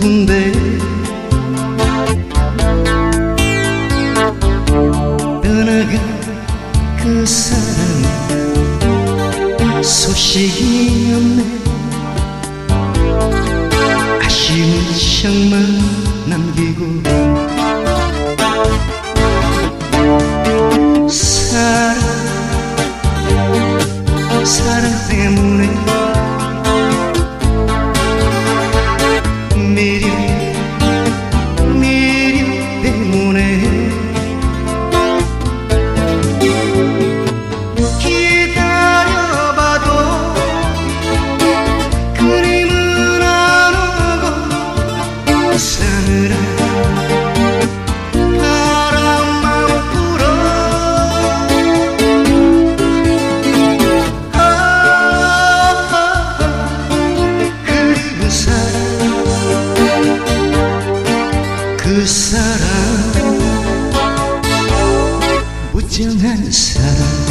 좋은데. 떠나간 그 사람 소식이 없네. 아쉬운 정만 남기고 사랑 사랑 때문에 그 사람 무정한 사람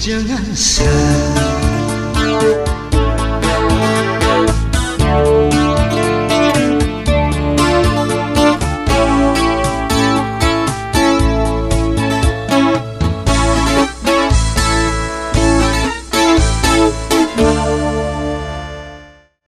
江南山